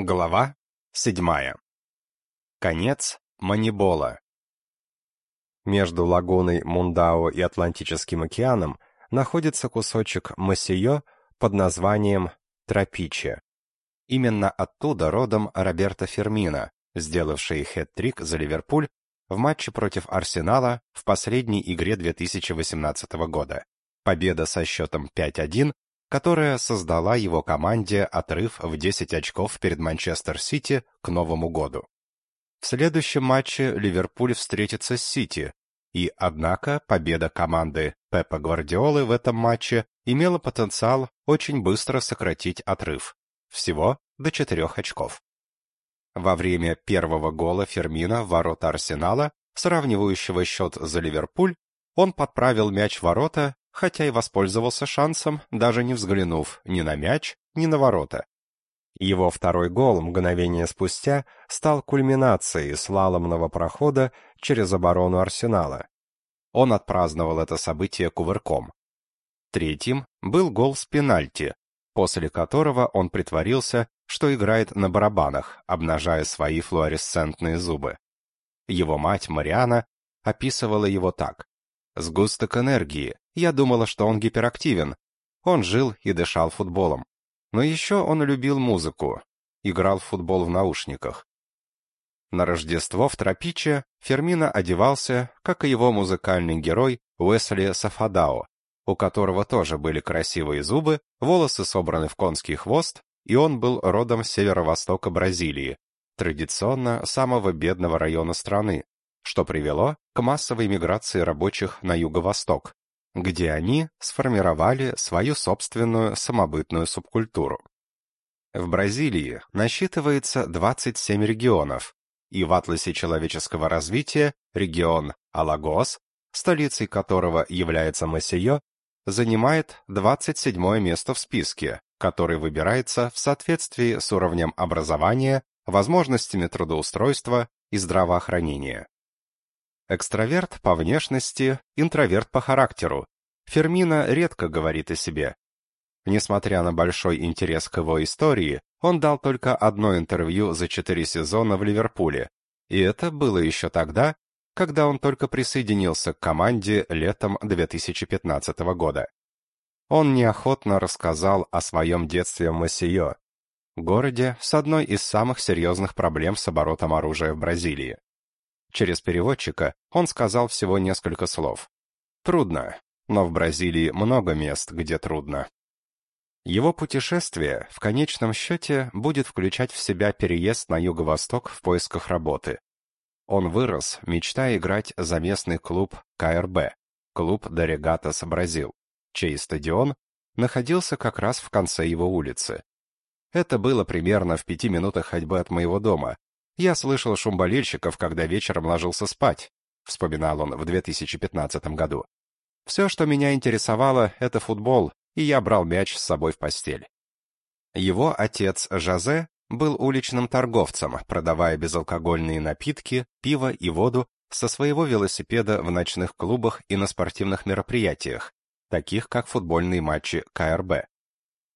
Глава седьмая. Конец Манибола. Между лагуной Мундао и Атлантическим океаном находится кусочек Массио под названием Тропиче. Именно оттуда родом Роберто Фермино, сделавший хэт-трик за Ливерпуль в матче против Арсенала в последней игре 2018 года. Победа со счетом 5-1 которая создала его команде отрыв в 10 очков перед Манчестер-Сити к Новому году. В следующем матче Ливерпуль встретится с Сити, и, однако, победа команды Пепа Гвардиолы в этом матче имела потенциал очень быстро сократить отрыв, всего до 4 очков. Во время первого гола Фермина в ворота Арсенала, сравнивающего счет за Ливерпуль, он подправил мяч в ворота хотя и воспользовался шансом, даже не взглянув ни на мяч, ни на ворота. Его второй гол мгновение спустя стал кульминацией слаломного прохода через оборону Арсенала. Он отпраздновал это событие кувырком. Третьим был гол с пенальти, после которого он притворился, что играет на барабанах, обнажая свои флуоресцентные зубы. Его мать Мариана описывала его так: сгусток энергии, я думала, что он гиперактивен. Он жил и дышал футболом. Но еще он любил музыку, играл в футбол в наушниках. На Рождество в Тропиче Фермина одевался, как и его музыкальный герой Уэсли Сафадао, у которого тоже были красивые зубы, волосы собраны в конский хвост, и он был родом с северо-востока Бразилии, традиционно самого бедного района страны, что привело к массовой миграции рабочих на юго-восток, где они сформировали свою собственную самобытную субкультуру. В Бразилии насчитывается 27 регионов, и в атласе человеческого развития регион Алагос, столицей которого является Масейо, занимает 27 место в списке, который выбирается в соответствии с уровнем образования, возможностями трудоустройства и здравоохранения. Экстраверт по внешности, интроверт по характеру. Фермина редко говорит о себе. Несмотря на большой интерес к его истории, он дал только одно интервью за четыре сезона в Ливерпуле. И это было еще тогда, когда он только присоединился к команде летом 2015 года. Он неохотно рассказал о своем детстве в Массио, городе с одной из самых серьезных проблем с оборотом оружия в Бразилии. Через переводчика он сказал всего несколько слов. Трудно, но в Бразилии много мест, где трудно. Его путешествие в конечном счете будет включать в себя переезд на юго-восток в поисках работы. Он вырос, мечтая играть за местный клуб КРБ, клуб Дорегатас Бразил, чей стадион находился как раз в конце его улицы. Это было примерно в пяти минутах ходьбы от моего дома, я слышал шум болельщиков, когда вечером ложился спать, вспоминал он в 2015 году. Все, что меня интересовало, это футбол, и я брал мяч с собой в постель. Его отец Жозе был уличным торговцем, продавая безалкогольные напитки, пиво и воду со своего велосипеда в ночных клубах и на спортивных мероприятиях, таких как футбольные матчи КРБ.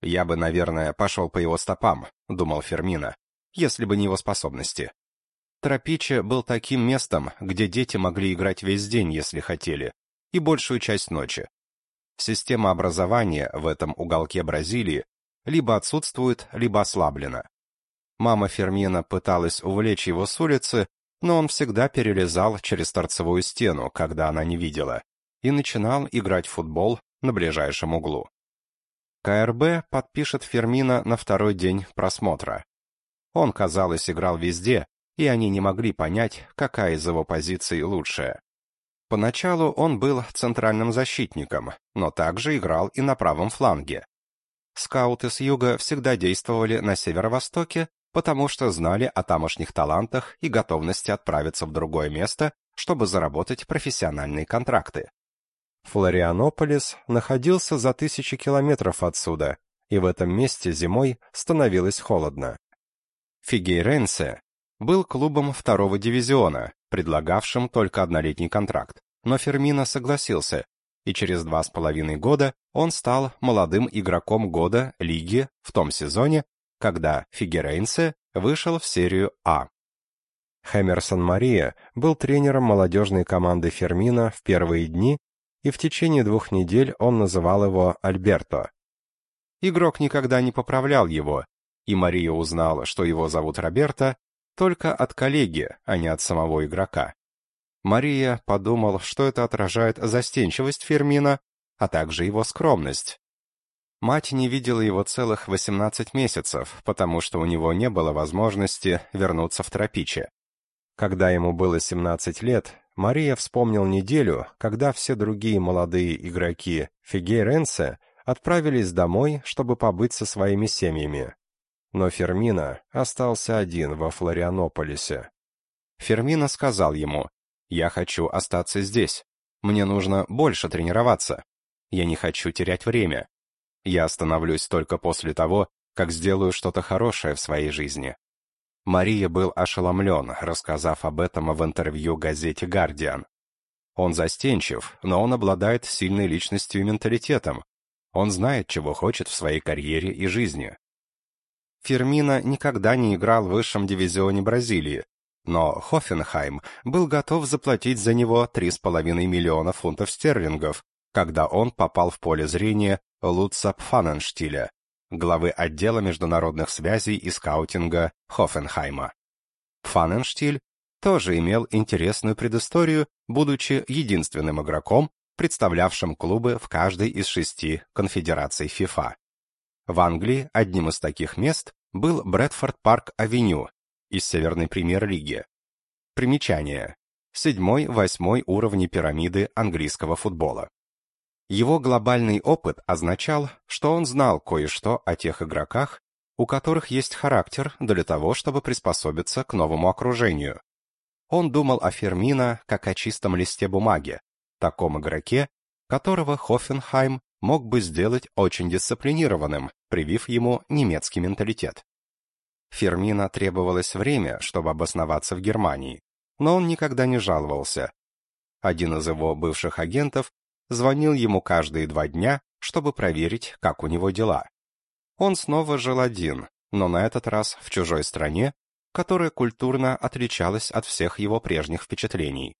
Я бы, наверное, пошел по его стопам, думал Фермина, если бы не его способности. Тропиче был таким местом, где дети могли играть весь день, если хотели, и большую часть ночи. Система образования в этом уголке Бразилии либо отсутствует, либо ослаблена. Мама Фермина пыталась увлечь его с улицы, но он всегда перелезал через торцевую стену, когда она не видела, и начинал играть в футбол на ближайшем углу. КРБ подпишет Фермина на второй день просмотра. Он, казалось, играл везде, и они не могли понять, какая из его позиций лучшая. Поначалу он был центральным защитником, но также играл и на правом фланге. Скауты с юга всегда действовали на северо-востоке, потому что знали о тамошних талантах и готовности отправиться в другое место, чтобы заработать профессиональные контракты. Флорианополис находился за тысячи километров отсюда, и в этом месте зимой становилось холодно. Фигейренсе был клубом второго дивизиона, предлагавшим только однолетний контракт, но Фермино согласился, и через два с половиной года он стал молодым игроком года лиги в том сезоне, когда Фигерейнсе вышел в серию А. Хэмерсон Мария был тренером молодежной команды Фермина в первые дни, и в течение двух недель он называл его Альберто. Игрок никогда не поправлял его, и Мария узнала, что его зовут Роберто, только от коллеги, а не от самого игрока. Мария подумал, что это отражает застенчивость Фермина, а также его скромность. Мать не видела его целых 18 месяцев, потому что у него не было возможности вернуться в Тропиче. Когда ему было 17 лет, Мария вспомнил неделю, когда все другие молодые игроки Фигейренсе отправились домой, чтобы побыть со своими семьями. Но Фермина остался один во Флорианополисе. Фермина сказал ему, «Я хочу остаться здесь. Мне нужно больше тренироваться. Я не хочу терять время. Я остановлюсь только после того, как сделаю что-то хорошее в своей жизни». Мария был ошеломлен, рассказав об этом в интервью газете «Гардиан». Он застенчив, но он обладает сильной личностью и менталитетом. Он знает, чего хочет в своей карьере и жизни. Фермина никогда не играл в высшем дивизионе Бразилии, но Хофенхайм был готов заплатить за него 3,5 миллиона фунтов стерлингов, когда он попал в поле зрения Лутца Пфанненштиля, главы отдела международных связей и скаутинга Хофенхайма. Пфанненштиль тоже имел интересную предысторию, будучи единственным игроком, представлявшим клубы в каждой из шести конфедераций ФИФА. В Англии одним из таких мест был Брэдфорд Парк-авеню из Северной премьер-лиги. Примечание. Седьмой-восьмой уровни пирамиды английского футбола. Его глобальный опыт означал, что он знал кое-что о тех игроках, у которых есть характер для того, чтобы приспособиться к новому окружению. Он думал о Фермино как о чистом листе бумаги, таком игроке, которого Хофенхайм мог бы сделать очень дисциплинированным, привив ему немецкий менталитет. Фермина требовалось время, чтобы обосноваться в Германии, но он никогда не жаловался. Один из его бывших агентов звонил ему каждые два дня, чтобы проверить, как у него дела. Он снова жил один, но на этот раз в чужой стране, которая культурно отличалась от всех его прежних впечатлений.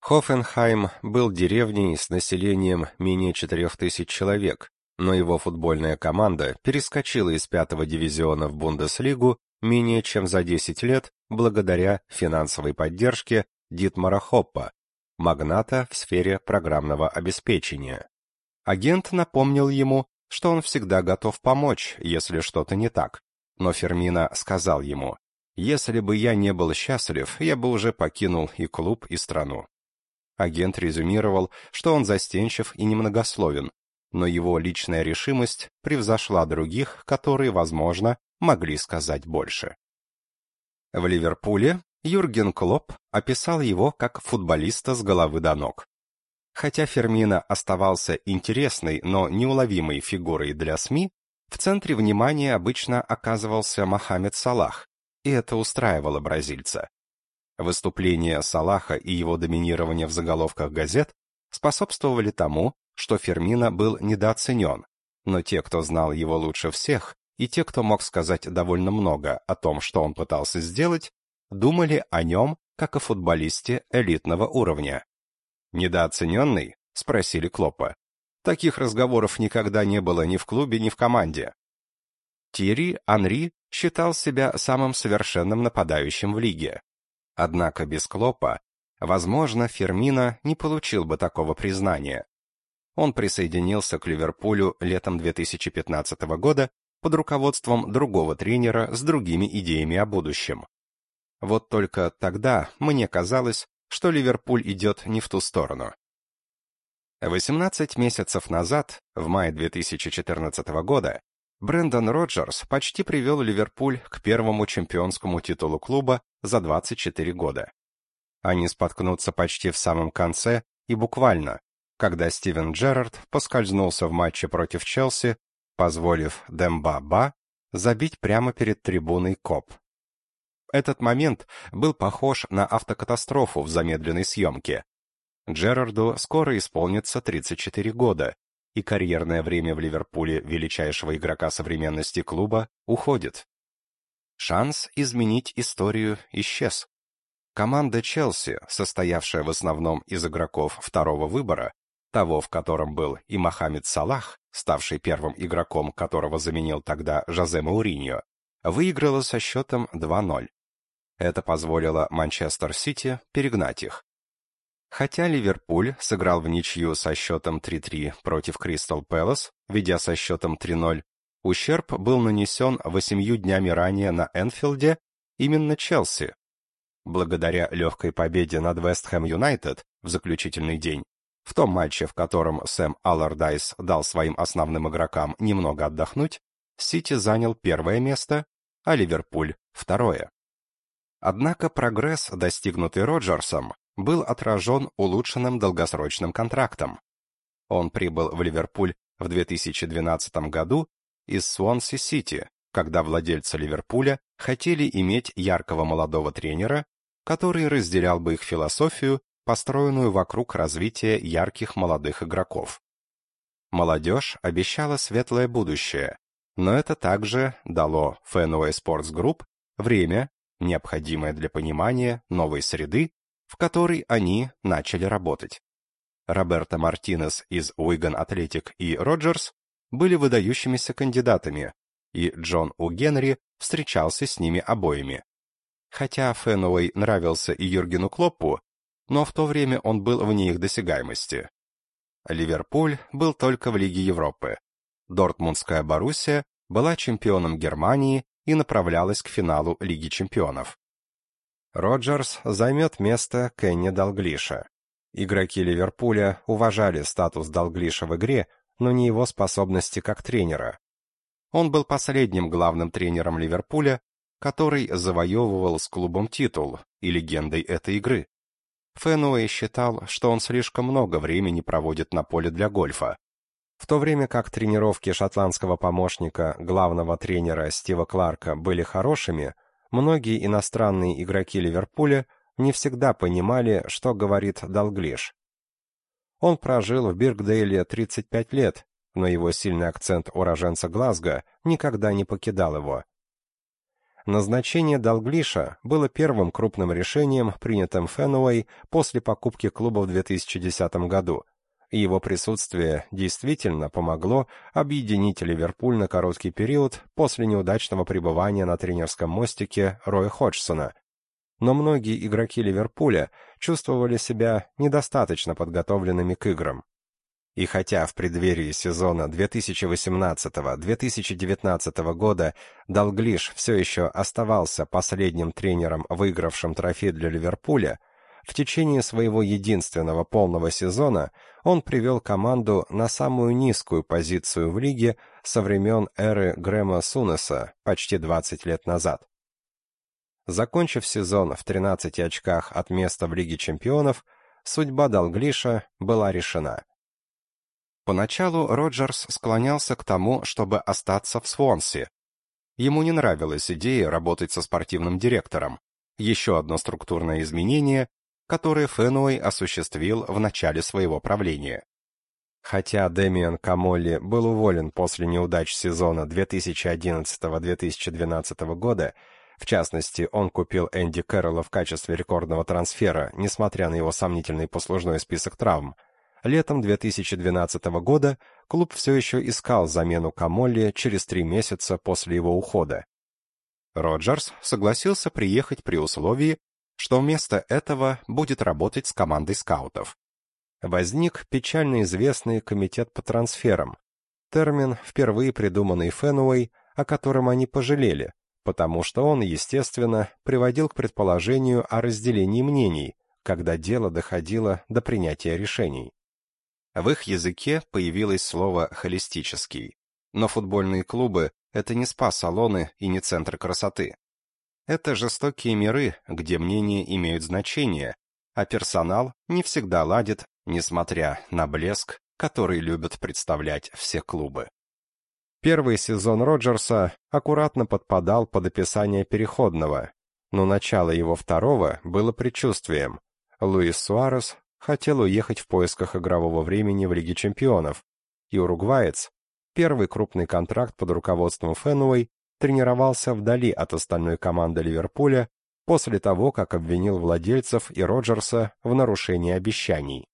Хофенхайм был деревней с населением менее 4000 человек, но его футбольная команда перескочила из пятого дивизиона в Бундеслигу менее чем за 10 лет благодаря финансовой поддержке Дитмара Хоппа, магната в сфере программного обеспечения. Агент напомнил ему, что он всегда готов помочь, если что-то не так. Но Фермина сказал ему, «Если бы я не был счастлив, я бы уже покинул и клуб, и страну». Агент резюмировал, что он застенчив и немногословен, но его личная решимость превзошла других, которые, возможно, могли сказать больше. В Ливерпуле Юрген Клоп описал его как футболиста с головы до ног. Хотя Фермина оставался интересной, но неуловимой фигурой для СМИ, в центре внимания обычно оказывался Мохаммед Салах, и это устраивало бразильца. Выступления Салаха и его доминирование в заголовках газет способствовали тому, что Фермина был недооценен, но те, кто знал его лучше всех, и те, кто мог сказать довольно много о том, что он пытался сделать, думали о нем как о футболисте элитного уровня. «Недооцененный?» — спросили Клопа. Таких разговоров никогда не было ни в клубе, ни в команде. Тири Анри считал себя самым совершенным нападающим в лиге. Однако без Клопа, возможно, Фермина не получил бы такого признания. Он присоединился к Ливерпулю летом 2015 года под руководством другого тренера с другими идеями о будущем. Вот только тогда мне казалось, что Ливерпуль идет не в ту сторону. 18 месяцев назад, в мае 2014 года, Брэндон Роджерс почти привел Ливерпуль к первому чемпионскому титулу клуба за 24 года. Они споткнутся почти в самом конце и буквально, когда Стивен Джерард поскользнулся в матче против Челси, позволив Демба-Ба забить прямо перед трибуной Коп. Этот момент был похож на автокатастрофу в замедленной съемке. Джерарду скоро исполнится 34 года, и карьерное время в Ливерпуле величайшего игрока современности клуба уходит. Шанс изменить историю исчез. Команда Челси, состоявшая в основном из игроков второго выбора, того, в котором был и Мохаммед Салах, ставший первым игроком, которого заменил тогда Жозе Мауриньо, выиграла со счетом 2-0. Это позволило Манчестер Сити перегнать их. Хотя Ливерпуль сыграл в ничью со счетом 3-3 против Кристал Пэлас, ведя со счетом 3-0, ущерб был нанесен восемью днями ранее на Энфилде именно Челси. Благодаря легкой победе над Вест Хэм Юнайтед в заключительный день, в том матче, в котором Сэм Аллардайс дал своим основным игрокам немного отдохнуть, Сити занял первое место, а Ливерпуль — второе. Однако прогресс, достигнутый Роджерсом, был отражен улучшенным долгосрочным контрактом. Он прибыл в Ливерпуль в 2012 году из Суонси-Сити, когда владельцы Ливерпуля хотели иметь яркого молодого тренера, который разделял бы их философию, построенную вокруг развития ярких молодых игроков. Молодежь обещала светлое будущее, но это также дало Fenway Sports Group время, необходимое для понимания новой среды, в которой они начали работать. Роберто Мартинес из Уиган Атлетик и Роджерс были выдающимися кандидатами, и Джон У. Генри встречался с ними обоими. Хотя Фенуэй нравился и Юргену Клоппу, но в то время он был вне их досягаемости. Ливерпуль был только в Лиге Европы. Дортмундская Боруссия была чемпионом Германии и направлялась к финалу Лиги чемпионов. Роджерс займет место Кенни Далглиша. Игроки Ливерпуля уважали статус Далглиша в игре, но не его способности как тренера. Он был последним главным тренером Ливерпуля, который завоевывал с клубом титул и легендой этой игры. Фенуэй считал, что он слишком много времени проводит на поле для гольфа. В то время как тренировки шотландского помощника, главного тренера Стива Кларка были хорошими, многие иностранные игроки Ливерпуля не всегда понимали, что говорит Далглиш. Он прожил в Биркдейле 35 лет, но его сильный акцент уроженца Глазго никогда не покидал его. Назначение Далглиша было первым крупным решением, принятым Фенуэй после покупки клуба в 2010 году, его присутствие действительно помогло объединить Ливерпуль на короткий период после неудачного пребывания на тренерском мостике Роя Ходжсона, но многие игроки Ливерпуля чувствовали себя недостаточно подготовленными к играм. И хотя в преддверии сезона 2018-2019 года Далглиш все еще оставался последним тренером, выигравшим трофей для Ливерпуля, в течение своего единственного полного сезона он привел команду на самую низкую позицию в лиге со времен эры Грэма Сунеса почти 20 лет назад. Закончив сезон в 13 очках от места в Лиге чемпионов, судьба Далглиша была решена. Поначалу Роджерс склонялся к тому, чтобы остаться в Свонси. Ему не нравилась идея работать со спортивным директором. Еще одно структурное изменение, которое Фенуэй осуществил в начале своего правления. Хотя Дэмиан Камолли был уволен после неудач сезона 2011-2012 года, в частности, он купил Энди Кэрролла в качестве рекордного трансфера, несмотря на его сомнительный послужной список травм. Летом 2012 года клуб все еще искал замену Камолли через три месяца после его ухода. Роджерс согласился приехать при условии, что вместо этого будет работать с командой скаутов. Возник печально известный комитет по трансферам, термин, впервые придуманный Фенуэй, о котором они пожалели, потому что он, естественно, приводил к предположению о разделении мнений, когда дело доходило до принятия решений. В их языке появилось слово «холистический», но футбольные клубы — это не спа-салоны и не центры красоты. Это жестокие миры, где мнения имеют значение, а персонал не всегда ладит, несмотря на блеск, который любят представлять все клубы. Первый сезон Роджерса аккуратно подпадал под описание переходного, но начало его второго было предчувствием. Луис Суарес хотел уехать в поисках игрового времени в Лиге чемпионов, и уругваец, первый крупный контракт под руководством Фенуэй, тренировался вдали от остальной команды Ливерпуля после того, как обвинил владельцев и Роджерса в нарушении обещаний.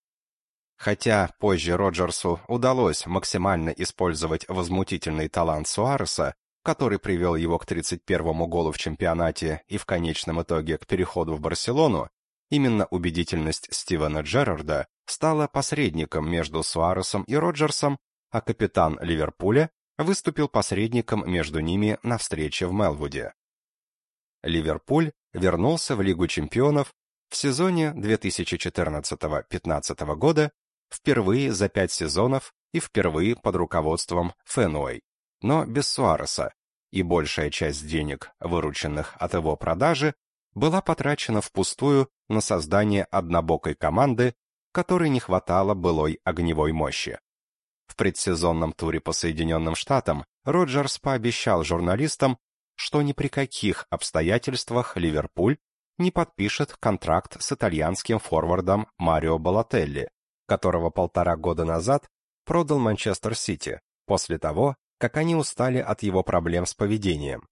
Хотя позже Роджерсу удалось максимально использовать возмутительный талант Суареса, который привел его к 31-му голу в чемпионате и в конечном итоге к переходу в Барселону, именно убедительность Стивена Джерарда стала посредником между Суаресом и Роджерсом, а капитан Ливерпуля выступил посредником между ними на встрече в Мелвуде. Ливерпуль вернулся в Лигу чемпионов в сезоне 2014-15 года впервые за пять сезонов и впервые под руководством Фенуэй, но без Суареса, и большая часть денег, вырученных от его продажи, была потрачена впустую на создание однобокой команды, которой не хватало былой огневой мощи. В предсезонном туре по Соединенным Штатам Роджерс пообещал журналистам, что ни при каких обстоятельствах Ливерпуль не подпишет контракт с итальянским форвардом Марио Балотелли, которого полтора года назад продал Манчестер Сити, после того, как они устали от его проблем с поведением.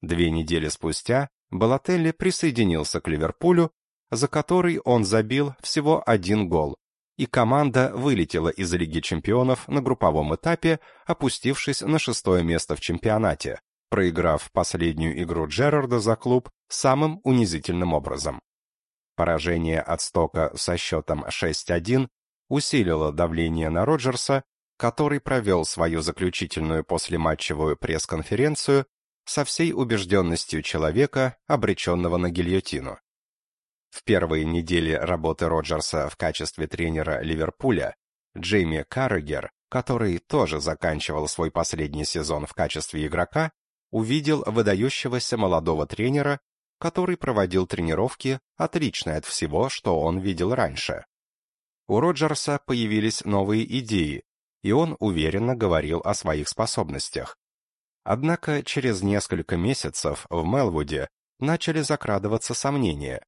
Две недели спустя Балотелли присоединился к Ливерпулю, за который он забил всего один гол, и команда вылетела из Лиги чемпионов на групповом этапе, опустившись на шестое место в чемпионате, проиграв последнюю игру Джерарда за клуб самым унизительным образом. Поражение от Стока со счетом 6-1 усилило давление на Роджерса, который провел свою заключительную послематчевую пресс-конференцию со всей убежденностью человека, обреченного на гильотину. В первые недели работы Роджерса в качестве тренера Ливерпуля Джейми Каррегер, который тоже заканчивал свой последний сезон в качестве игрока, увидел выдающегося молодого тренера, который проводил тренировки, отличные от всего, что он видел раньше. У Роджерса появились новые идеи, и он уверенно говорил о своих способностях. Однако через несколько месяцев в Мелвуде начали закрадываться сомнения.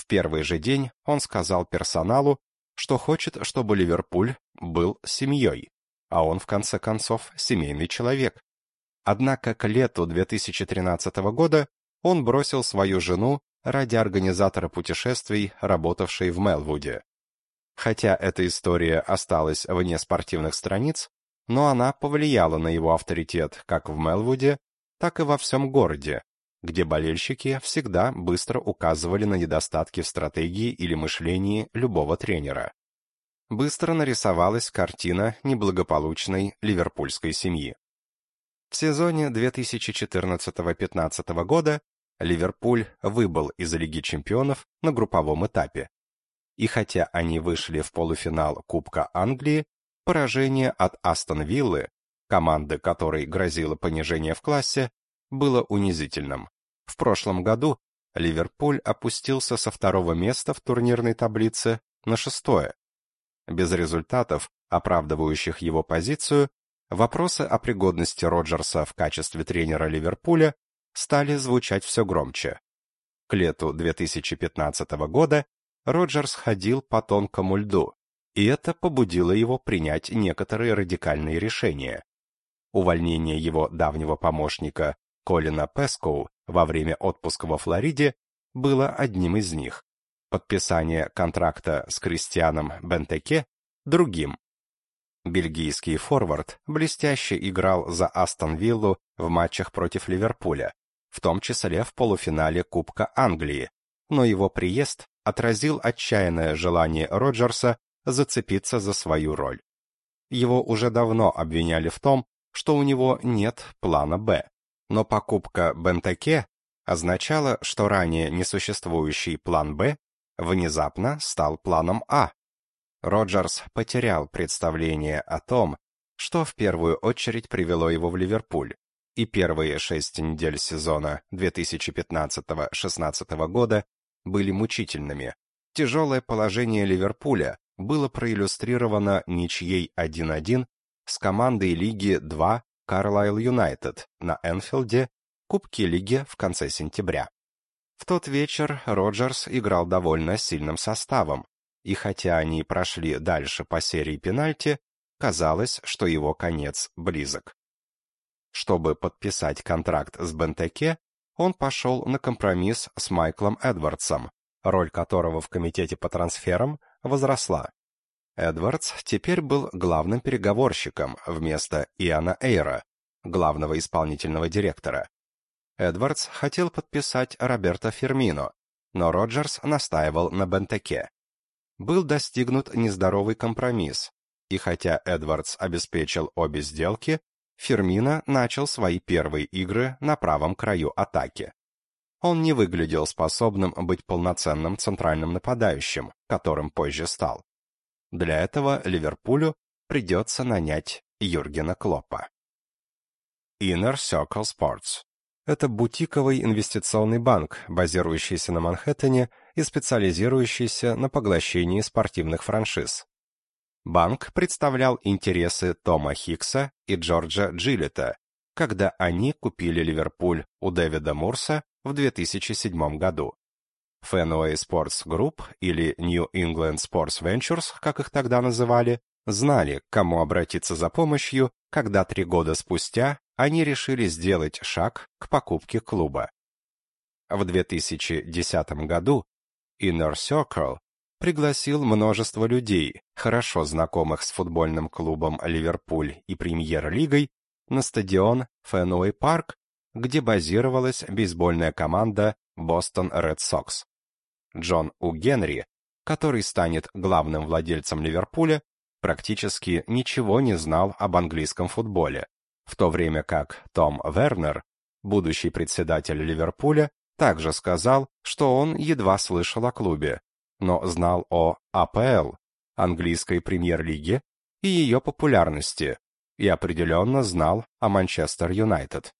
В первый же день он сказал персоналу, что хочет, чтобы Ливерпуль был семьей, а он в конце концов семейный человек. Однако к лету 2013 года он бросил свою жену ради организатора путешествий, работавшей в Мелвуде. Хотя эта история осталась вне спортивных страниц, но она повлияла на его авторитет как в Мелвуде, так и во всем городе, где болельщики всегда быстро указывали на недостатки в стратегии или мышлении любого тренера. Быстро нарисовалась картина неблагополучной ливерпульской семьи. В сезоне 2014-15 года Ливерпуль выбыл из Лиги чемпионов на групповом этапе. И хотя они вышли в полуфинал Кубка Англии, поражение от Астон Виллы, команды которой грозило понижение в классе, было унизительным. В прошлом году Ливерпуль опустился со второго места в турнирной таблице на шестое. Без результатов, оправдывающих его позицию, вопросы о пригодности Роджерса в качестве тренера Ливерпуля стали звучать все громче. К лету 2015 года Роджерс ходил по тонкому льду, и это побудило его принять некоторые радикальные решения. Увольнение его давнего помощника Колина Пескоу во время отпуска во Флориде было одним из них. Подписание контракта с Кристианом Бентеке – другим. Бельгийский форвард блестяще играл за Астон Виллу в матчах против Ливерпуля, в том числе в полуфинале Кубка Англии, но его приезд отразил отчаянное желание Роджерса зацепиться за свою роль. Его уже давно обвиняли в том, что у него нет плана «Б», но покупка Бентаке означала, что ранее несуществующий план «Б» внезапно стал планом «А». Роджерс потерял представление о том, что в первую очередь привело его в Ливерпуль, и первые шесть недель сезона 2015-16 года были мучительными. Тяжелое положение Ливерпуля было проиллюстрировано ничьей 1-1 с командой Лиги 2 Карлайл Юнайтед на Энфилде, Кубке Лиги в конце сентября. В тот вечер Роджерс играл довольно сильным составом, и хотя они прошли дальше по серии пенальти, казалось, что его конец близок. Чтобы подписать контракт с Бентеке, он пошел на компромисс с Майклом Эдвардсом, роль которого в комитете по трансферам возросла. Эдвардс теперь был главным переговорщиком вместо Иана Эйра, главного исполнительного директора. Эдвардс хотел подписать Роберто Фермино, но Роджерс настаивал на Бентеке. Был достигнут нездоровый компромисс, и хотя Эдвардс обеспечил обе сделки, Фермино начал свои первые игры на правом краю атаки. Он не выглядел способным быть полноценным центральным нападающим, которым позже стал. Для этого Ливерпулю придется нанять Юргена Клоппа. Inner Circle Sports это бутиковый инвестиционный банк, базирующийся на Манхэттене и специализирующийся на поглощении спортивных франшиз. Банк представлял интересы Тома Хикса и Джорджа Джилета, когда они купили Ливерпуль у Дэвида Мурса в 2007 году. Fenway Sports Group или New England Sports Ventures, как их тогда называли, знали, к кому обратиться за помощью, когда три года спустя они решили сделать шаг к покупке клуба. В 2010 году Inner Circle пригласил множество людей, хорошо знакомых с футбольным клубом Ливерпуль и Премьер-лигой, на стадион Фенуэй Парк, где базировалась бейсбольная команда Бостон Ред Сокс. Джон У. Генри, который станет главным владельцем Ливерпуля, практически ничего не знал об английском футболе, в то время как Том Вернер, будущий председатель Ливерпуля, также сказал, что он едва слышал о клубе, но знал о АПЛ, английской премьер-лиге, и ее популярности, и определенно знал о Манчестер Юнайтед.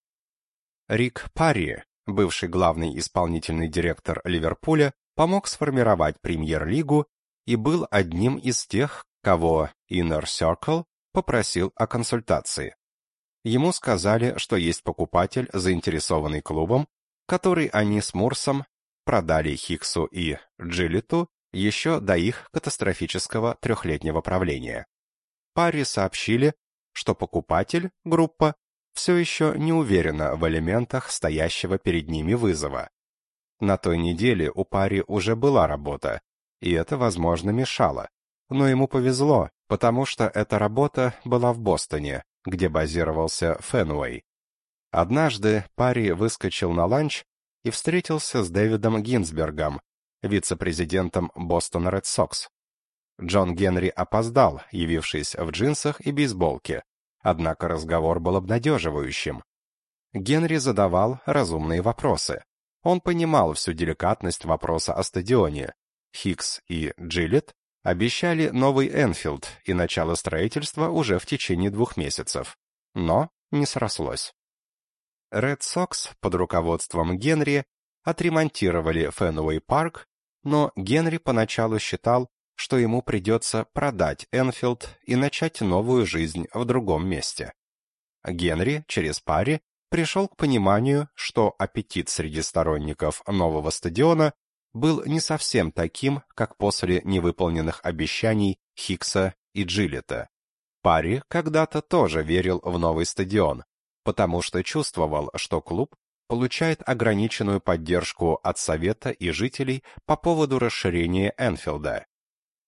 Рик Парри, бывший главный исполнительный директор Ливерпуля, помог сформировать премьер-лигу и был одним из тех, кого Inner Circle попросил о консультации. Ему сказали, что есть покупатель, заинтересованный клубом, который они с Мурсом продали Хиксу и Джилету еще до их катастрофического трехлетнего правления. Паре сообщили, что покупатель, группа, все еще не уверена в элементах стоящего перед ними вызова. На той неделе у Пари уже была работа, и это, возможно, мешало. Но ему повезло, потому что эта работа была в Бостоне, где базировался Фенуэй. Однажды Пари выскочил на ланч и встретился с Дэвидом Гинзбергом, вице-президентом Бостон Ред Сокс. Джон Генри опоздал, явившись в джинсах и бейсболке, однако разговор был обнадеживающим. Генри задавал разумные вопросы. Он понимал всю деликатность вопроса о стадионе. Хикс и Джиллетт обещали новый Энфилд и начало строительства уже в течение двух месяцев. Но не срослось. Ред Сокс под руководством Генри отремонтировали Фенуэй Парк, но Генри поначалу считал, что ему придется продать Энфилд и начать новую жизнь в другом месте. Генри через пари пришел к пониманию, что аппетит среди сторонников нового стадиона был не совсем таким, как после невыполненных обещаний Хикса и Джилета. Пари когда-то тоже верил в новый стадион, потому что чувствовал, что клуб получает ограниченную поддержку от совета и жителей по поводу расширения Энфилда.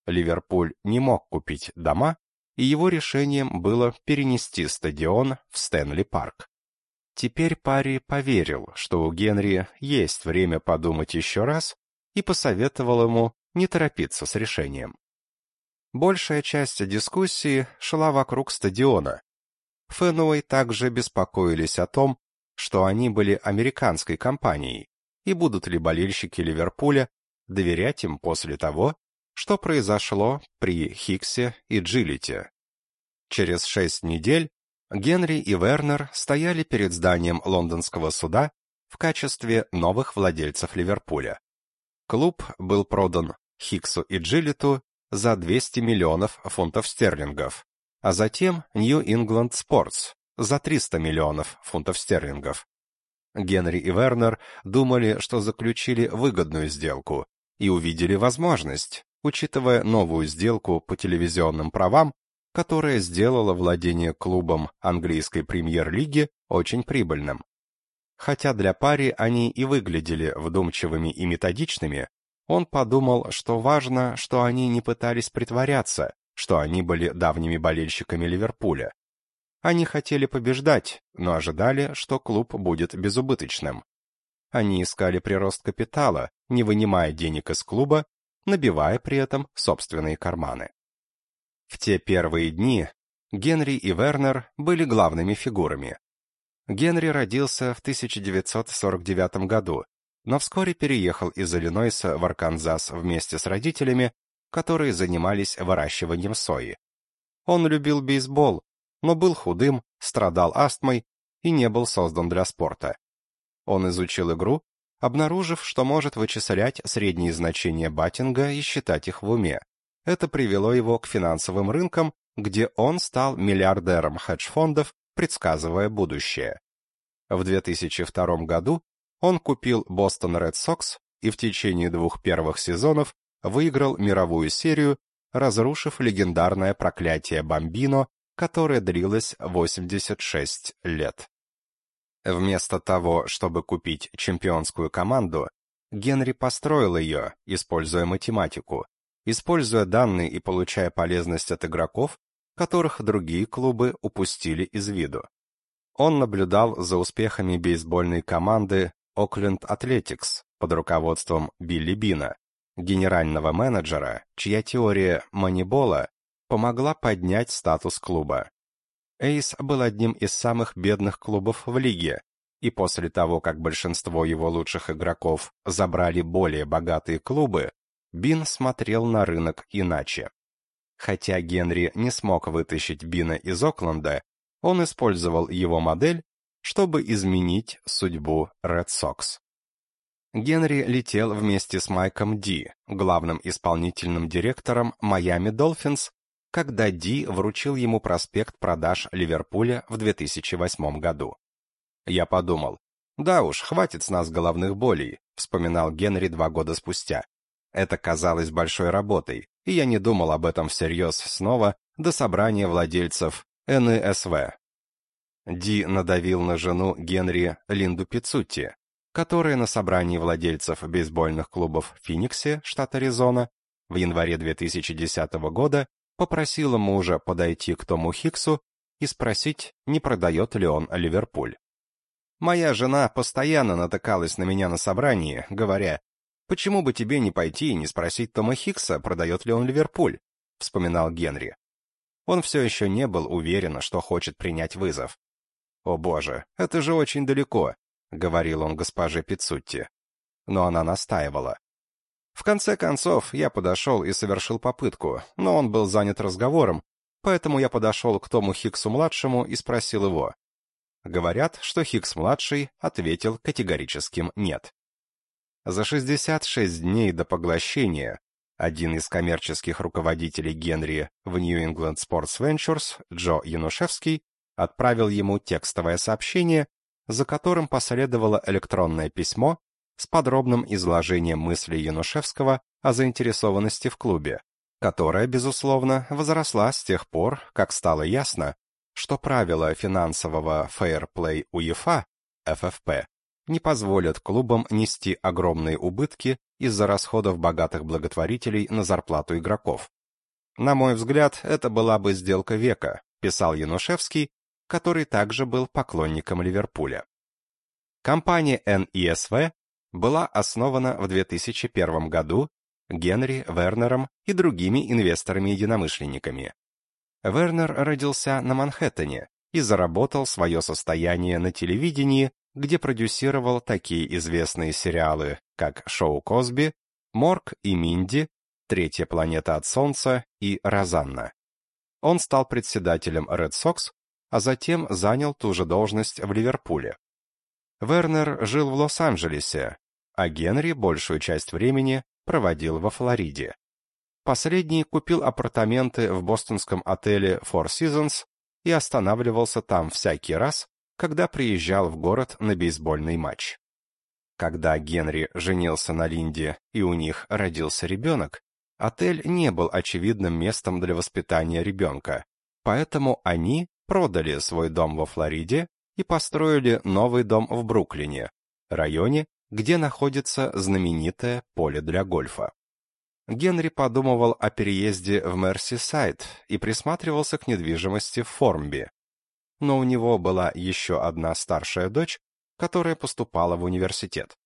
Ливерпуль не мог купить дома, и его решением было перенести стадион в Стэнли-парк. Теперь Пари поверил, что у Генри есть время подумать еще раз, и посоветовал ему не торопиться с решением. Большая часть дискуссии шла вокруг стадиона. Фенуэй также беспокоились о том, что они были американской компанией, и будут ли болельщики Ливерпуля доверять им после того, что произошло при Хиксе и Джилете. Через шесть недель Генри и Вернер стояли перед зданием лондонского суда в качестве новых владельцев Ливерпуля. Клуб был продан Хиксу и Джилету за 200 миллионов фунтов стерлингов, а затем New England Sports за 300 миллионов фунтов стерлингов. Генри и Вернер думали, что заключили выгодную сделку и увидели возможность, учитывая новую сделку по телевизионным правам, которое сделало владение клубом английской премьер-лиги очень прибыльным. Хотя для пари они и выглядели вдумчивыми и методичными, он подумал, что важно, что они не пытались притворяться, что они были давними болельщиками Ливерпуля. Они хотели побеждать, но ожидали, что клуб будет безубыточным. Они искали прирост капитала, не вынимая денег из клуба, набивая при этом собственные карманы. В те первые дни Генри и Вернер были главными фигурами. Генри родился в 1949 году, но вскоре переехал из Иллинойса в Арканзас вместе с родителями, которые занимались выращиванием сои. Он любил бейсбол, но был худым, страдал астмой и не был создан для спорта. Он изучил игру, обнаружив, что может вычислять средние значения баттинга и считать их в уме. Это привело его к финансовым рынкам, где он стал миллиардером хедж-фондов, предсказывая будущее. В 2002 году он купил Бостон Ред Сокс и в течение двух первых сезонов выиграл мировую серию, разрушив легендарное проклятие Бомбино, которое длилось 86 лет. Вместо того, чтобы купить чемпионскую команду, Генри построил ее, используя математику, используя данные и получая полезность от игроков, которых другие клубы упустили из виду. Он наблюдал за успехами бейсбольной команды Окленд Атлетикс под руководством Билли Бина, генерального менеджера, чья теория манибола помогла поднять статус клуба. Эйс был одним из самых бедных клубов в лиге, и после того, как большинство его лучших игроков забрали более богатые клубы, Бин смотрел на рынок иначе. Хотя Генри не смог вытащить Бина из Окленда, он использовал его модель чтобы изменить судьбу Red Sox. Генри летел вместе с Майком Ди, главным исполнительным директором Miami Dolphins, когда Ди вручил ему проспект продаж Ливерпуля в 2008 году. Я подумал, да уж, хватит с нас головных болей, вспоминал Генри два года спустя. Это казалось большой работой, и я не думал об этом всерьез снова до собрания владельцев НСВ, Ди надавил на жену Генри Линду Пиццутти, которая на собрании владельцев бейсбольных клубов в Фениксе, штат Аризона, в январе 2010 года попросила мужа подойти к Тому Хиксу и спросить, не продает ли он Ливерпуль. Моя жена постоянно натыкалась на меня на собрании, говоря, «Почему бы тебе не пойти и не спросить Тома Хикса, продает ли он Ливерпуль?» — вспоминал Генри. Он все еще не был уверен, что хочет принять вызов. «О боже, это же очень далеко», — говорил он госпоже Пиццутти. Но она настаивала. В конце концов, я подошел и совершил попытку, но он был занят разговором, поэтому я подошел к Тому Хиксу-младшему и спросил его. Говорят, что Хикс-младший ответил категорическим «нет». За 66 дней до поглощения один из коммерческих руководителей Генри в New England Sports Ventures, Джо Янушевский, отправил ему текстовое сообщение, за которым последовало электронное письмо с подробным изложением мыслей Янушевского о заинтересованности в клубе, которая, безусловно, возросла с тех пор, как стало ясно, что правила финансового фейерплей УЕФА, ФФП, не позволят клубам нести огромные убытки из-за расходов богатых благотворителей на зарплату игроков. На мой взгляд, это была бы сделка века, писал Янушевский который также был поклонником Ливерпуля. Компания NESV была основана в 2001 году Генри Вернером и другими инвесторами-единомышленниками. Вернер родился на Манхэттене и заработал свое состояние на телевидении, где продюсировал такие известные сериалы, как «Шоу Косби», «Морк и Минди», «Третья планета от Солнца» и «Розанна». Он стал председателем Red Sox а затем занял ту же должность в Ливерпуле. Вернер жил в Лос-Анджелесе, а Генри большую часть времени проводил во Флориде. Последний купил апартаменты в бостонском отеле Four Seasons и останавливался там всякий раз, когда приезжал в город на бейсбольный матч. Когда Генри женился на Линде и у них родился ребенок, отель не был очевидным местом для воспитания ребенка, Поэтому они продали свой дом во Флориде и построили новый дом в Бруклине, районе, где находится знаменитое поле для гольфа. Генри подумывал о переезде в Мерсисайд и присматривался к недвижимости в Формби. Но у него была еще одна старшая дочь, которая поступала в университет.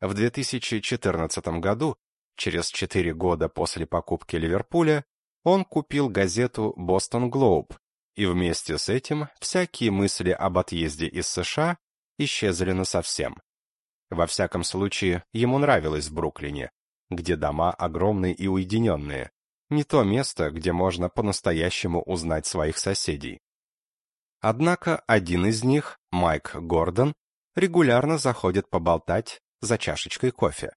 В 2014 году, через четыре года после покупки Ливерпуля, он купил газету «Бостон Глоуб», и вместе с этим всякие мысли об отъезде из США исчезли насовсем. Во всяком случае, ему нравилось в Бруклине, где дома огромные и уединенные, не то место, где можно по-настоящему узнать своих соседей. Однако один из них, Майк Гордон, регулярно заходит поболтать за чашечкой кофе.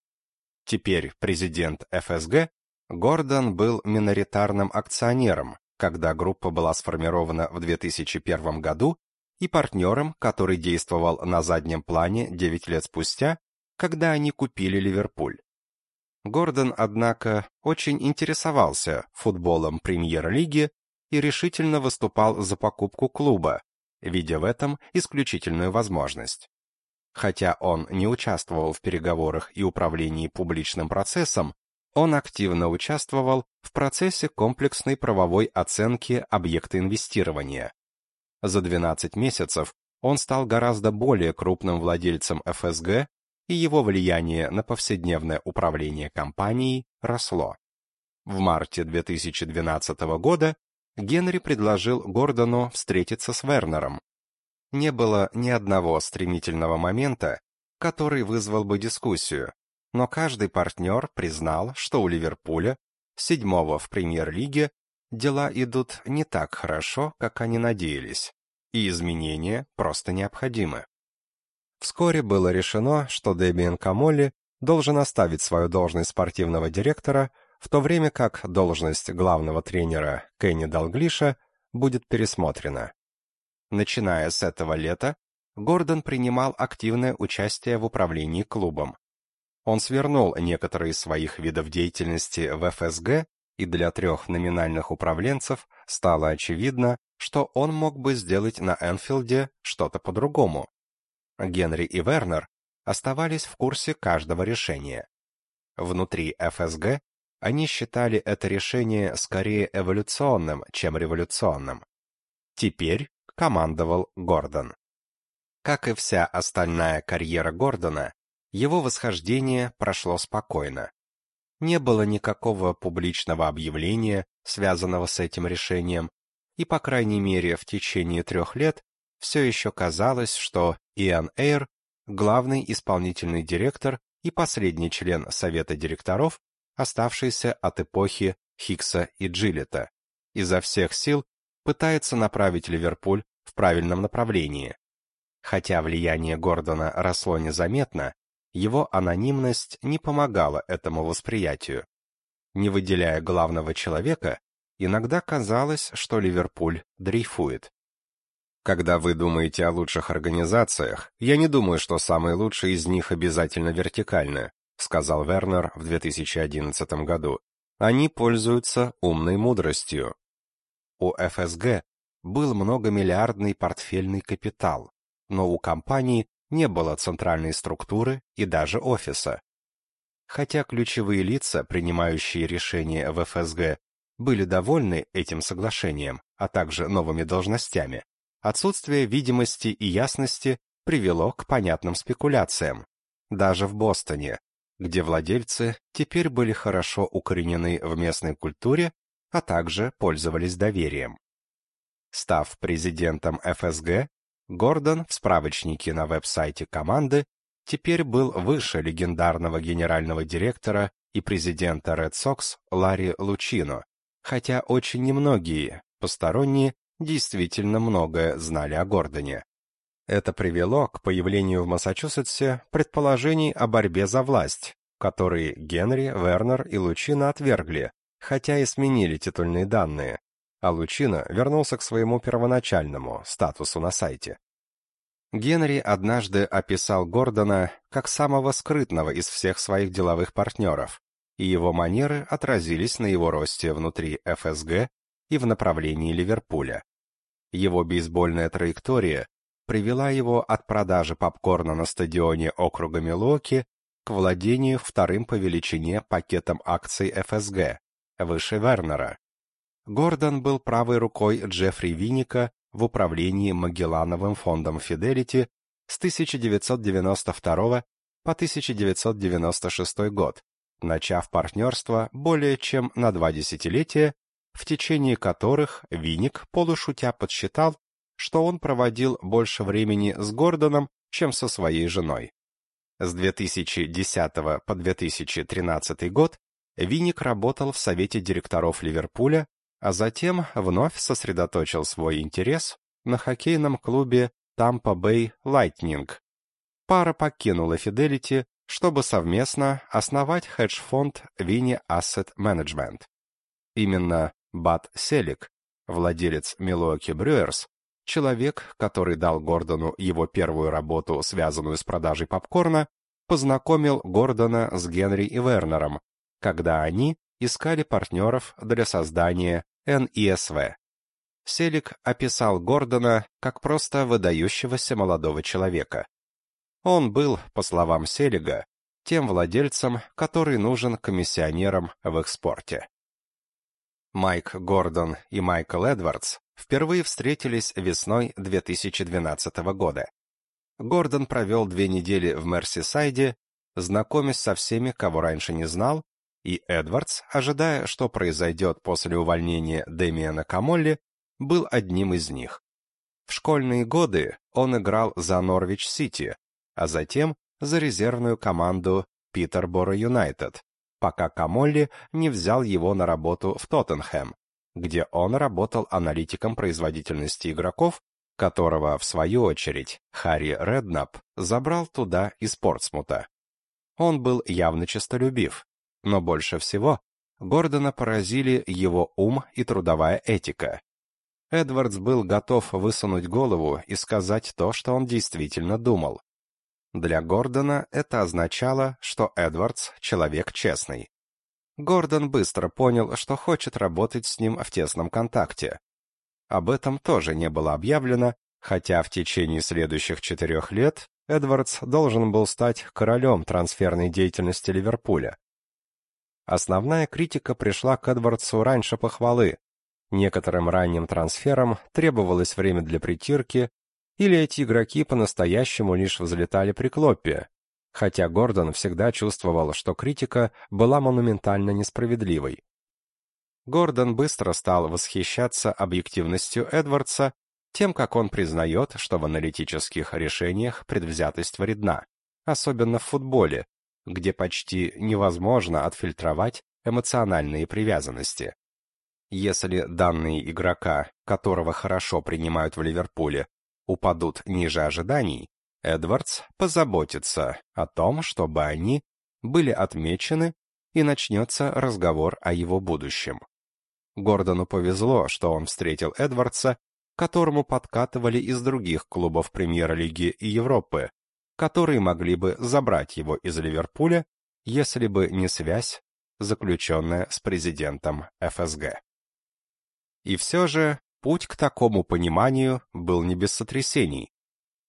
Теперь президент ФСГ, Гордон был миноритарным акционером, когда группа была сформирована в 2001 году, и партнером, который действовал на заднем плане 9 лет спустя, когда они купили Ливерпуль. Гордон, однако, очень интересовался футболом премьер-лиги и решительно выступал за покупку клуба, видя в этом исключительную возможность. Хотя он не участвовал в переговорах и управлении публичным процессом, он активно участвовал в процессе комплексной правовой оценки объекта инвестирования. За 12 месяцев он стал гораздо более крупным владельцем ФСГ, и его влияние на повседневное управление компанией росло. В марте 2012 года Генри предложил Гордону встретиться с Вернером. Не было ни одного стремительного момента, который вызвал бы дискуссию, но каждый партнер признал, что у Ливерпуля, седьмого в премьер-лиге, дела идут не так хорошо, как они надеялись, и изменения просто необходимы. Вскоре было решено, что Дебиан Камолли должен оставить свою должность спортивного директора, в то время как должность главного тренера Кенни Далглиша будет пересмотрена. Начиная с этого лета, Гордон принимал активное участие в управлении клубом. Он свернул некоторые из своих видов деятельности в ФСГ, и для трех номинальных управленцев стало очевидно, что он мог бы сделать на Энфилде что-то по-другому. Генри и Вернер оставались в курсе каждого решения. Внутри ФСГ они считали это решение скорее эволюционным, чем революционным. Теперь командовал Гордон. Как и вся остальная карьера Гордона, его восхождение прошло спокойно. Не было никакого публичного объявления, связанного с этим решением, и, по крайней мере, в течение трех лет все еще казалось, что Иоанн Эйр, главный исполнительный директор и последний член совета директоров, оставшийся от эпохи Хикса и Джилета, изо всех сил пытается направить Ливерпуль в правильном направлении. Хотя влияние Гордона росло незаметно, его анонимность не помогала этому восприятию. Не выделяя главного человека, иногда казалось, что Ливерпуль дрейфует. Когда вы думаете о лучших организациях, я не думаю, что самые лучшие из них обязательно вертикальны, сказал Вернер в 2011 году. Они пользуются умной мудростью. У ФСГ был многомиллиардный портфельный капитал, но у компании не было центральной структуры и даже офиса. Хотя ключевые лица, принимающие решения в ФСГ, были довольны этим соглашением, а также новыми должностями, Отсутствие видимости и ясности привело к понятным спекуляциям. Даже в Бостоне, где владельцы теперь были хорошо укоренены в местной культуре, а также пользовались доверием. Став президентом ФСГ, Гордон в справочнике на веб-сайте команды теперь был выше легендарного генерального директора и президента Red Sox Ларри Лучино, хотя очень немногие посторонние действительно многое знали о Гордоне. Это привело к появлению в Массачусетсе предположений о борьбе за власть, которые Генри, Вернер и Лучино отвергли, хотя и сменили титульные данные, а Лучино вернулся к своему первоначальному статусу на сайте. Генри однажды описал Гордона как самого скрытного из всех своих деловых партнеров, и его манеры отразились на его росте внутри ФСГ и в направлении Ливерпуля. Его бейсбольная траектория привела его от продажи попкорна на стадионе округа Милуоки к владению вторым по величине пакетом акций ФСГ, выше Вернера. Гордон был правой рукой Джеффри Винника в управлении Магеллановым фондом Fidelity с 1992 по 1996 год, начав партнерство более чем на два десятилетия, в течение которых Винник полушутя подсчитал, что он проводил больше времени с Гордоном, чем со своей женой. С 2010 по 2013 год Винник работал в совете директоров Ливерпуля, а затем вновь сосредоточил свой интерес на хоккейном клубе Tampa Bay Lightning. Пара покинула Fidelity, чтобы совместно основать хедж-фонд Vini Asset Management. Именно Бат Селик, владелец Milwaukee Brewers, человек, который дал Гордону его первую работу, связанную с продажей попкорна, познакомил Гордона с Генри и Вернером, когда они искали партнеров для создания NESV. Селик описал Гордона как просто выдающегося молодого человека. Он был, по словам Селига, тем владельцем, который нужен комиссионерам в их спорте. Майк Гордон и Майкл Эдвардс впервые встретились весной 2012 года. Гордон провел две недели в Мерсисайде, знакомясь со всеми, кого раньше не знал, и Эдвардс, ожидая, что произойдет после увольнения Дэмиана Камолли, был одним из них. В школьные годы он играл за Норвич-Сити, а затем за резервную команду Питерборо Юнайтед, пока Камолли не взял его на работу в Тоттенхэм, где он работал аналитиком производительности игроков, которого, в свою очередь, Харри Реднап забрал туда из Портсмута. Он был явно честолюбив, но больше всего Гордона поразили его ум и трудовая этика. Эдвардс был готов высунуть голову и сказать то, что он действительно думал. Для Гордона это означало, что Эдвардс — человек честный. Гордон быстро понял, что хочет работать с ним в тесном контакте. Об этом тоже не было объявлено, хотя в течение следующих четырех лет Эдвардс должен был стать королем трансферной деятельности Ливерпуля. Основная критика пришла к Эдвардсу раньше похвалы. Некоторым ранним трансферам требовалось время для притирки, или эти игроки по-настоящему лишь взлетали при Клоппе, хотя Гордон всегда чувствовал, что критика была монументально несправедливой. Гордон быстро стал восхищаться объективностью Эдвардса, тем, как он признает, что в аналитических решениях предвзятость вредна, особенно в футболе, где почти невозможно отфильтровать эмоциональные привязанности. Если данные игрока, которого хорошо принимают в Ливерпуле, упадут ниже ожиданий, Эдвардс позаботится о том, чтобы они были отмечены и начнется разговор о его будущем. Гордону повезло, что он встретил Эдвардса, которому подкатывали из других клубов Премьер-лиги и Европы, которые могли бы забрать его из Ливерпуля, если бы не связь, заключенная с президентом ФСГ. И все же путь к такому пониманию был не без сотрясений.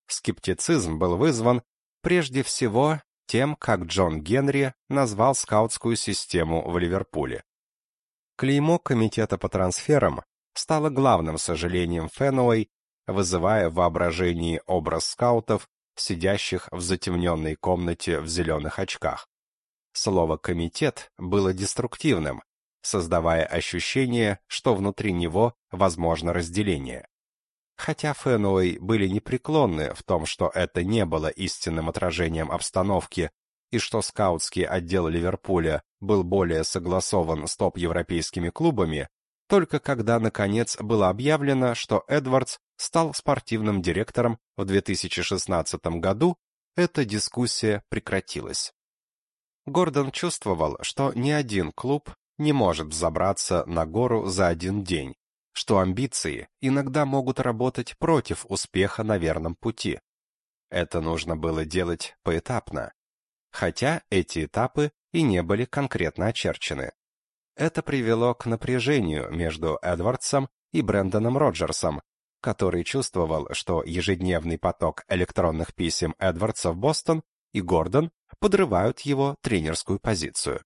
Скептицизм был вызван прежде всего тем, как Джон Генри назвал скаутскую систему в Ливерпуле. Клеймо комитета по трансферам стало главным сожалением Фенуэй, вызывая в воображении образ скаутов сидящих в затемненной комнате в зеленых очках. Слово «комитет» было деструктивным, создавая ощущение, что внутри него возможно разделение. Хотя Фенуэй были непреклонны в том, что это не было истинным отражением обстановки и что скаутский отдел Ливерпуля был более согласован с топ-европейскими клубами, только когда, наконец, было объявлено, что Эдвардс стал спортивным директором в 2016 году, эта дискуссия прекратилась. Гордон чувствовал, что ни один клуб не может взобраться на гору за один день, что амбиции иногда могут работать против успеха на верном пути. Это нужно было делать поэтапно, хотя эти этапы и не были конкретно очерчены. Это привело к напряжению между Эдвардсом и Брэндоном Роджерсом, который чувствовал, что ежедневный поток электронных писем Эдвардса в Бостон и Гордон подрывают его тренерскую позицию.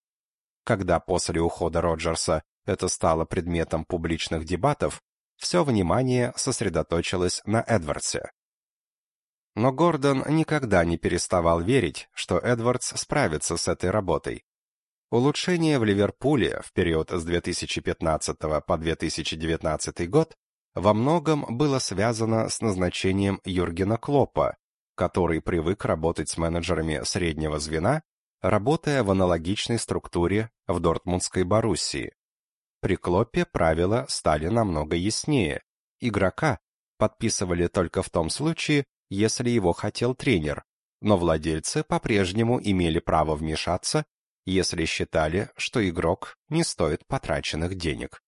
Когда после ухода Роджерса это стало предметом публичных дебатов, все внимание сосредоточилось на Эдвардсе. Но Гордон никогда не переставал верить, что Эдвардс справится с этой работой. Улучшение в Ливерпуле в период с 2015 по 2019 год во многом было связано с назначением Юргена Клоппа, который привык работать с менеджерами среднего звена, работая в аналогичной структуре в Дортмундской Боруссии. При Клоппе правила стали намного яснее. Игрока подписывали только в том случае, если его хотел тренер, но владельцы по-прежнему имели право вмешаться, если считали, что игрок не стоит потраченных денег.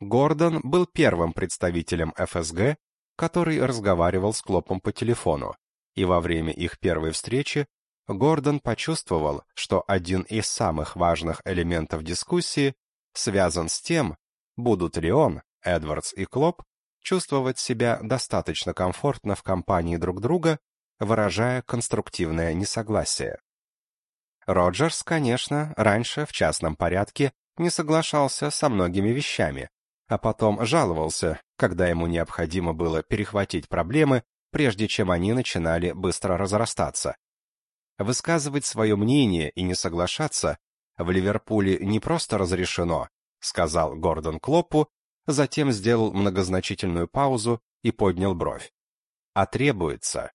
Гордон был первым представителем ФСГ, который разговаривал с Клопом по телефону, и во время их первой встречи Гордон почувствовал, что один из самых важных элементов дискуссии связан с тем, будут ли он, Эдвардс и Клоп, чувствовать себя достаточно комфортно в компании друг друга, выражая конструктивное несогласие. Роджерс, конечно, раньше в частном порядке не соглашался со многими вещами, а потом жаловался, когда ему необходимо было перехватить проблемы, прежде чем они начинали быстро разрастаться. Высказывать свое мнение и не соглашаться в Ливерпуле не просто разрешено, сказал Гордон Клоппу, затем сделал многозначительную паузу и поднял бровь. А требуется.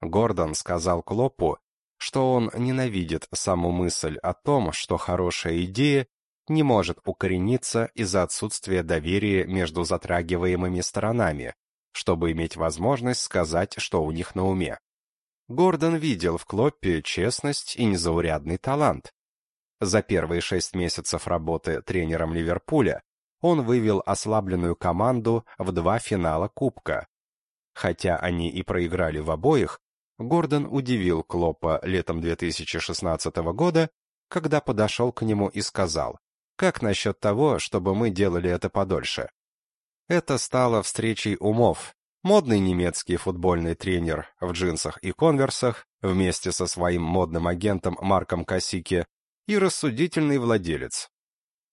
Гордон сказал Клоппу, что он ненавидит саму мысль о том, что хорошая идея не может укорениться из-за отсутствия доверия между затрагиваемыми сторонами, чтобы иметь возможность сказать, что у них на уме. Гордон видел в Клоппе честность и незаурядный талант. За первые шесть месяцев работы тренером Ливерпуля он вывел ослабленную команду в два финала Кубка. Хотя они и проиграли в обоих, Гордон удивил Клоппа летом 2016 года, когда подошел к нему и сказал, «Как насчет того, чтобы мы делали это подольше?» Это стало встречей умов. Модный немецкий футбольный тренер в джинсах и конверсах вместе со своим модным агентом Марком Косике и рассудительный владелец.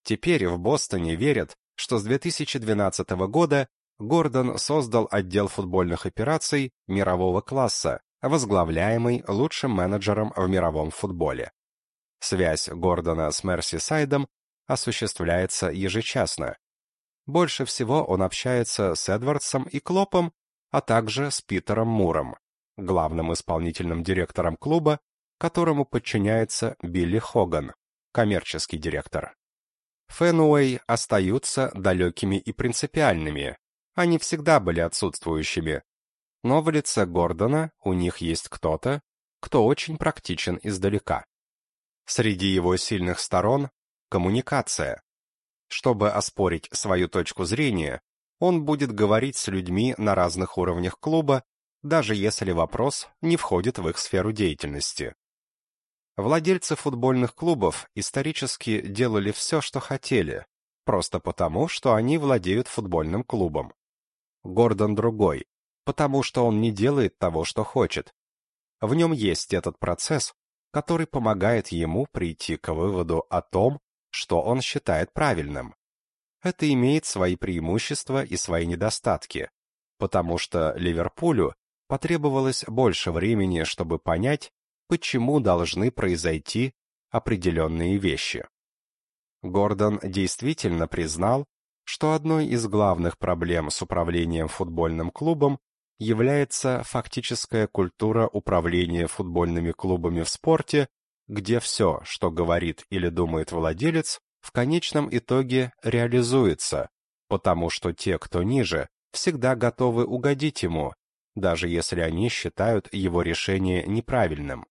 Теперь в Бостоне верят, что с 2012 года Гордон создал отдел футбольных операций мирового класса, возглавляемый лучшим менеджером в мировом футболе. Связь Гордона с Мерсисайдом осуществляется ежечасно. Больше всего он общается с Эдвардсом и Клопом, а также с Питером Муром, главным исполнительным директором клуба, которому подчиняется Билли Хоган, коммерческий директор. Фенуэй остаются далекими и принципиальными, они всегда были отсутствующими, но в лице Гордона у них есть кто-то, кто очень практичен издалека. Среди его сильных сторон – коммуникация. Чтобы оспорить свою точку зрения, он будет говорить с людьми на разных уровнях клуба, даже если вопрос не входит в их сферу деятельности. Владельцы футбольных клубов исторически делали все, что хотели, просто потому, что они владеют футбольным клубом. Гордон другой потому что он не делает того, что хочет. В нем есть этот процесс, который помогает ему прийти к выводу о том, что он считает правильным. Это имеет свои преимущества и свои недостатки, потому что Ливерпулю потребовалось больше времени, чтобы понять, почему должны произойти определенные вещи. Гордон действительно признал, что одной из главных проблем с управлением футбольным клубом является фактическая культура управления футбольными клубами в спорте, где все, что говорит или думает владелец, в конечном итоге реализуется, потому что те, кто ниже, всегда готовы угодить ему, даже если они считают его решение неправильным.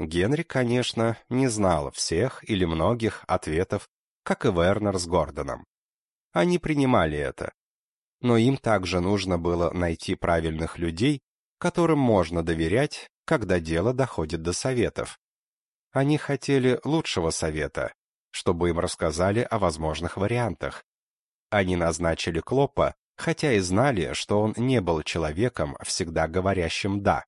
Генри, конечно, не знал всех или многих ответов, как и Вернер с Гордоном. Они принимали это, но им также нужно было найти правильных людей, которым можно доверять, когда дело доходит до советов. Они хотели лучшего совета, чтобы им рассказали о возможных вариантах. Они назначили Клопа, хотя и знали, что он не был человеком, всегда говорящим «да».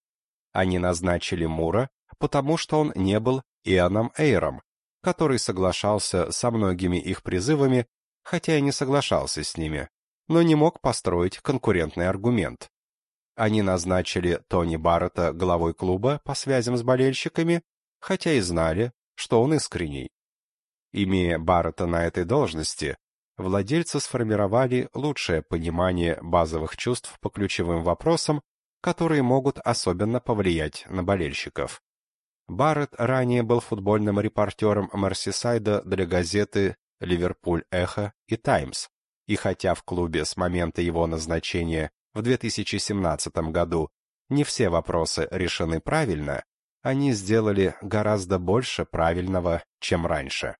Они назначили Мура, потому что он не был Иоанном Эйром, который соглашался со многими их призывами, хотя и не соглашался с ними, но не мог построить конкурентный аргумент. Они назначили Тони Баррета главой клуба по связям с болельщиками, хотя и знали, что он искренний. Имея Баррета на этой должности, владельцы сформировали лучшее понимание базовых чувств по ключевым вопросам, которые могут особенно повлиять на болельщиков. Барретт ранее был футбольным репортером Мерсисайда для газеты «Ливерпуль Эхо» и «Таймс», и хотя в клубе с момента его назначения в 2017 году не все вопросы решены правильно, они сделали гораздо больше правильного, чем раньше.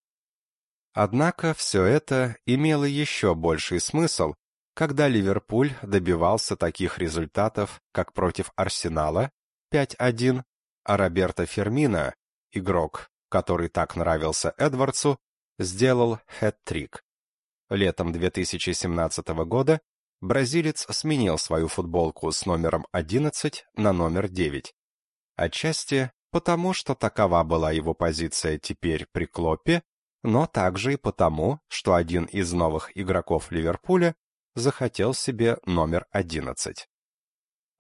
Однако все это имело еще больший смысл, когда Ливерпуль добивался таких результатов, как против Арсенала 5-1, а Роберто Фермино, игрок, который так нравился Эдвардсу, сделал хэт-трик. Летом 2017 года бразилец сменил свою футболку с номером 11 на номер 9. Отчасти потому, что такова была его позиция теперь при Клопе, но также и потому, что один из новых игроков Ливерпуля захотел себе номер 11.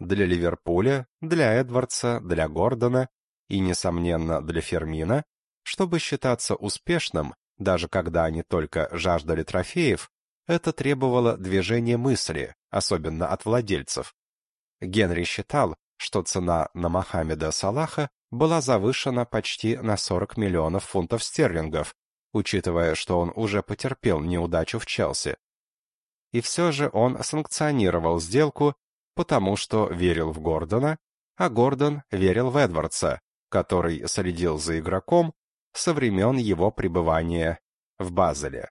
Для Ливерпуля, для Эдвардса, для Гордона и, несомненно, для Фермина, чтобы считаться успешным, даже когда они только жаждали трофеев, это требовало движения мысли, особенно от владельцев. Генри считал, что цена на Мохаммеда Салаха была завышена почти на 40 миллионов фунтов стерлингов, учитывая, что он уже потерпел неудачу в Челси. И все же он санкционировал сделку, потому что верил в Гордона, а Гордон верил в Эдвардса, который следил за игроком со времен его пребывания в Базеле.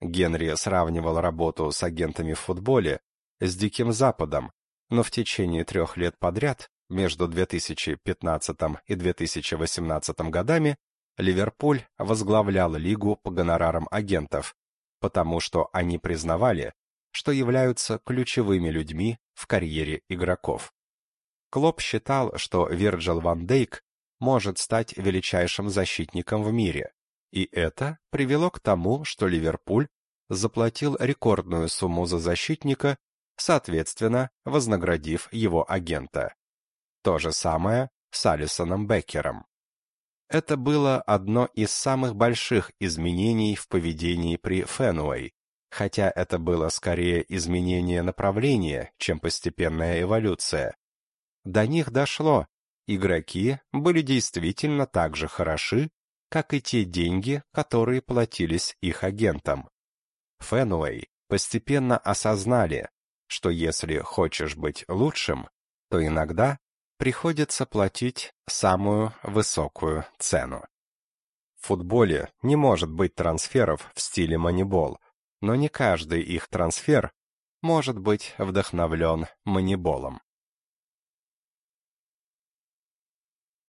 Генри сравнивал работу с агентами в футболе с Диким Западом, но в течение трех лет подряд, между 2015 и 2018 годами, Ливерпуль возглавлял лигу по гонорарам агентов, потому что они признавали, что являются ключевыми людьми в карьере игроков. Клоп считал, что Вирджил ван Дейк может стать величайшим защитником в мире, и это привело к тому, что Ливерпуль заплатил рекордную сумму за защитника, соответственно, вознаградив его агента. То же самое с Алисоном Беккером. Это было одно из самых больших изменений в поведении при Фенуэй, хотя это было скорее изменение направления, чем постепенная эволюция. До них дошло, игроки были действительно так же хороши, как и те деньги, которые платились их агентам. Фенуэй постепенно осознали, что если хочешь быть лучшим, то иногда приходится платить самую высокую цену. В футболе не может быть трансферов в стиле манибол, но не каждый их трансфер может быть вдохновлен маниболом.